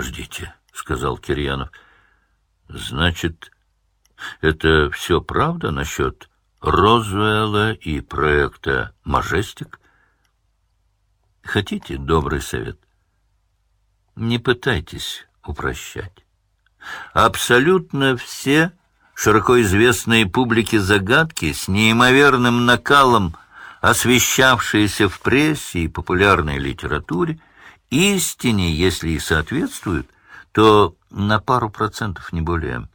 Подождите, — сказал Кирьянов. — Значит, это все правда насчет Розуэлла и проекта «Мажестик»? Хотите добрый совет? Не пытайтесь упрощать. Абсолютно все широко известные публике загадки с неимоверным накалом, освещавшиеся в прессе и популярной литературе, истине, если и соответствуют, то на пару процентов не более.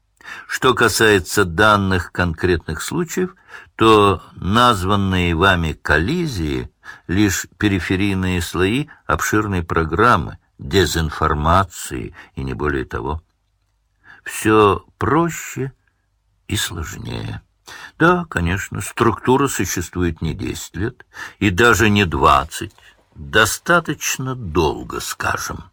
Что касается данных конкретных случаев, то названные вами коллизии — лишь периферийные слои обширной программы, дезинформации и не более того. Все проще и сложнее. Да, конечно, структура существует не десять лет и даже не двадцать, достаточно долго, скажем.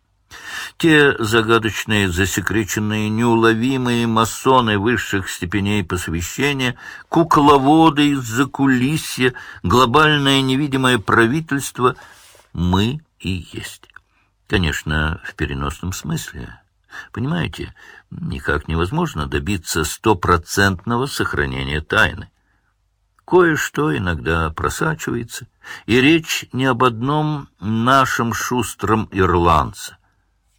Те загадочные, засекреченные, неуловимые масоны высших степеней посвящения, кукловоды из-за кулисья, глобальное невидимое правительство — мы и есть. Конечно, в переносном смысле. Понимаете, никак невозможно добиться стопроцентного сохранения тайны. Кое-что иногда просачивается, и речь не об одном нашем шустром ирландце.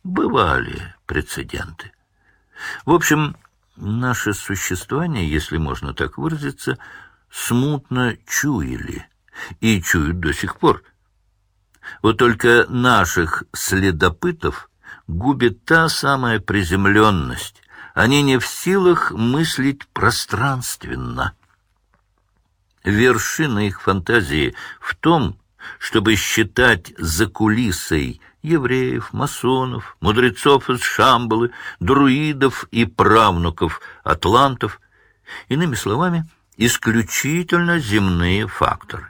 Бывали прецеденты. В общем, наше существование, если можно так выразиться, смутно чуяли, и чуют до сих пор. Вот только наших следопытов губит та самая приземленность. Они не в силах мыслить пространственно. Вершина их фантазии в том, чтобы считать за кулисой евреев, масонов, мудрецов из Шамбалы, друидов и правнуков атлантов, иными словами, исключительно земные факторы.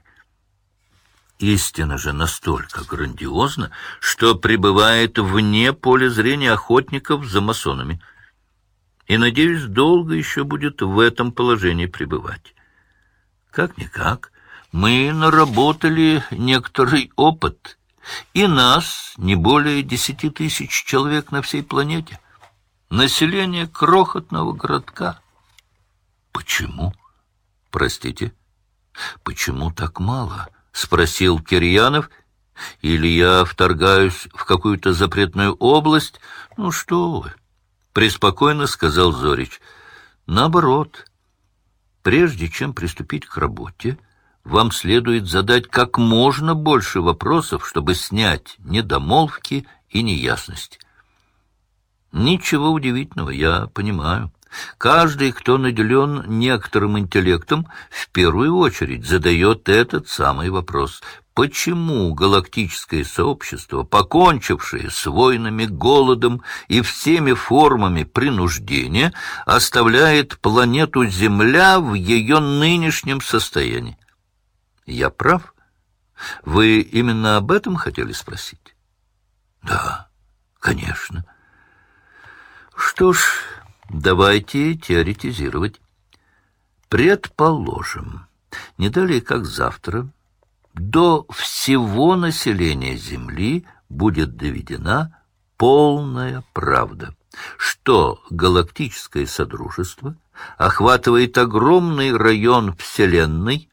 Истина же настолько грандиозна, что пребывает вне поля зрения охотников за масонами. И, надеюсь, долго еще будет в этом положении пребывать. Как-никак, мы наработали некоторый опыт, и нас не более десяти тысяч человек на всей планете. Население крохотного городка. Почему? Простите, почему так мало? —— спросил Кирьянов. «Или я вторгаюсь в какую-то запретную область? Ну что вы!» — преспокойно сказал Зорич. «Наоборот, прежде чем приступить к работе, вам следует задать как можно больше вопросов, чтобы снять недомолвки и неясности. Ничего удивительного, я понимаю. Каждый, кто наделен некоторым интеллектом, в первую очередь задает этот самый вопрос. Почему галактическое сообщество, покончившее с войнами, голодом и всеми формами принуждения, оставляет планету Земля в ее нынешнем состоянии? Я прав? Вы именно об этом хотели спросить? Да, конечно. Что ж... Давайте теоретизировать. Предположим, не далее как завтра, до всего населения Земли будет доведена полная правда, что галактическое содружество охватывает огромный район Вселенной,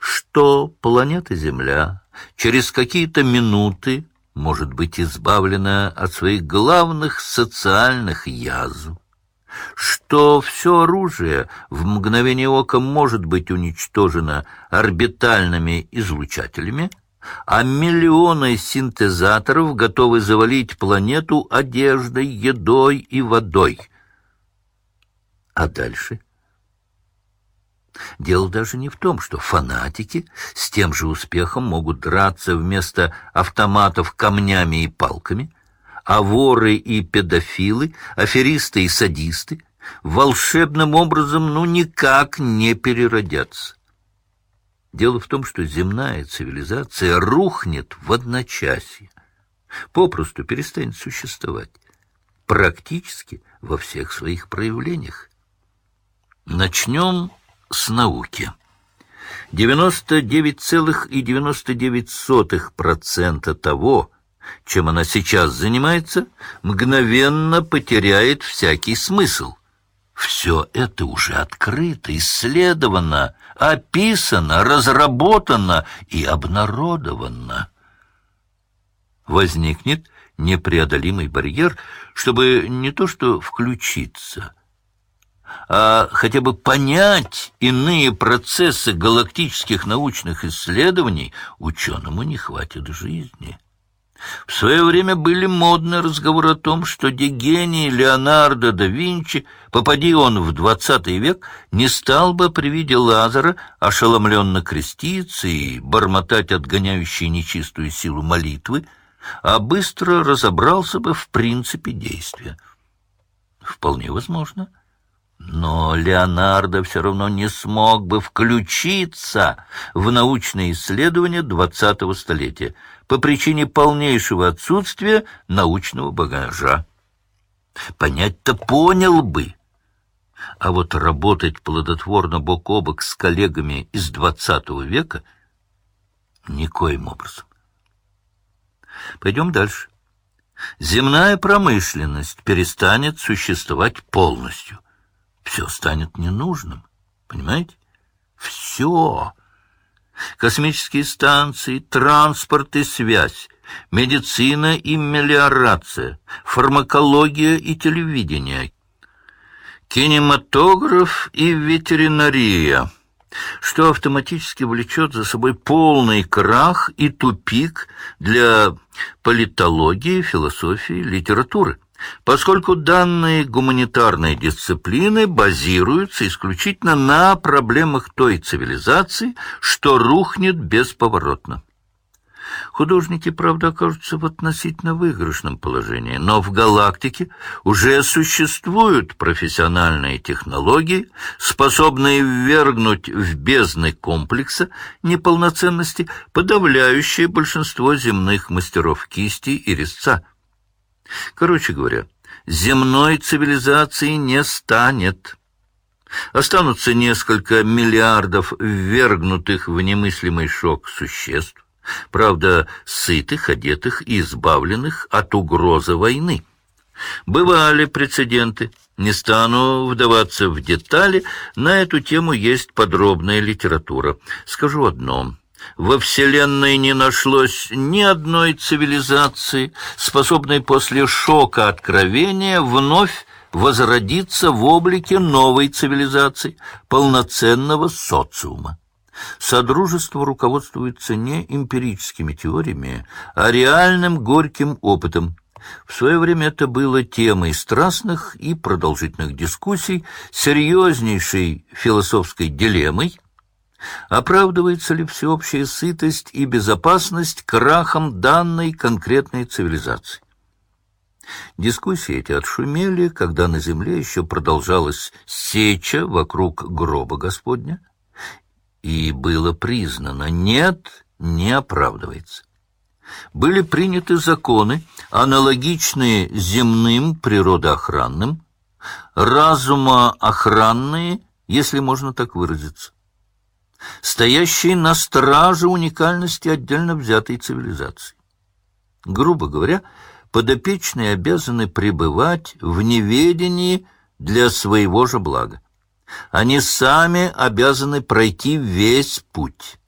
что планета Земля через какие-то минуты может быть избавлена от своих главных социальных язв, что все оружие в мгновение ока может быть уничтожено орбитальными излучателями, а миллионы синтезаторов готовы завалить планету одеждой, едой и водой. А дальше? Дело даже не в том, что фанатики с тем же успехом могут драться вместо автоматов камнями и палками — а воры и педофилы, аферисты и садисты волшебным образом ну никак не переродятся. Дело в том, что земная цивилизация рухнет в одночасье, попросту перестанет существовать, практически во всех своих проявлениях. Начнем с науки. 99,99% ,99 того, чем она сейчас занимается, мгновенно потеряет всякий смысл. Все это уже открыто, исследовано, описано, разработано и обнародовано. Возникнет непреодолимый барьер, чтобы не то что включиться, а хотя бы понять иные процессы галактических научных исследований ученому не хватит жизни. В свое время были модны разговоры о том, что Дегений Леонардо да Винчи, попади он в двадцатый век, не стал бы при виде Лазара ошеломленно креститься и бормотать отгоняющие нечистую силу молитвы, а быстро разобрался бы в принципе действия. Вполне возможно. Но Леонардо все равно не смог бы включиться в научные исследования двадцатого столетия по причине полнейшего отсутствия научного багажа. Понять-то понял бы. А вот работать плодотворно бок о бок с коллегами из двадцатого века никоим образом. Пойдем дальше. Земная промышленность перестанет существовать полностью все станет ненужным. Понимаете? Все. Космические станции, транспорт и связь, медицина и мелиорация, фармакология и телевидение, кинематограф и ветеринария, что автоматически влечет за собой полный крах и тупик для политологии, философии, литературы поскольку данные гуманитарные дисциплины базируются исключительно на проблемах той цивилизации, что рухнет бесповоротно. Художники, правда, окажутся в относительно выигрышном положении, но в галактике уже существуют профессиональные технологии, способные ввергнуть в бездны комплекса неполноценности подавляющее большинство земных мастеров кисти и резца – Короче говоря, земной цивилизации не станет. Останутся несколько миллиардов ввергнутых в немыслимый шок существ, правда, сытых, одетых и избавленных от угрозы войны. Бывали прецеденты. Не стану вдаваться в детали, на эту тему есть подробная литература. Скажу одно. Во Вселенной не нашлось ни одной цивилизации, способной после шока откровения вновь возродиться в облике новой цивилизации, полноценного социума. Содружество руководствуется не эмпирическими теориями, а реальным горьким опытом. В свое время это было темой страстных и продолжительных дискуссий, серьезнейшей философской дилеммой, Оправдывается ли всеобщая сытость и безопасность крахом данной конкретной цивилизации? Дискуссии эти отшумели, когда на земле еще продолжалась сеча вокруг гроба Господня, и было признано «нет, не оправдывается». Были приняты законы, аналогичные земным природоохранным, разумоохранные, если можно так выразиться стоящие на страже уникальности отдельно взятой цивилизации. Грубо говоря, подопечные обязаны пребывать в неведении для своего же блага. Они сами обязаны пройти весь путь.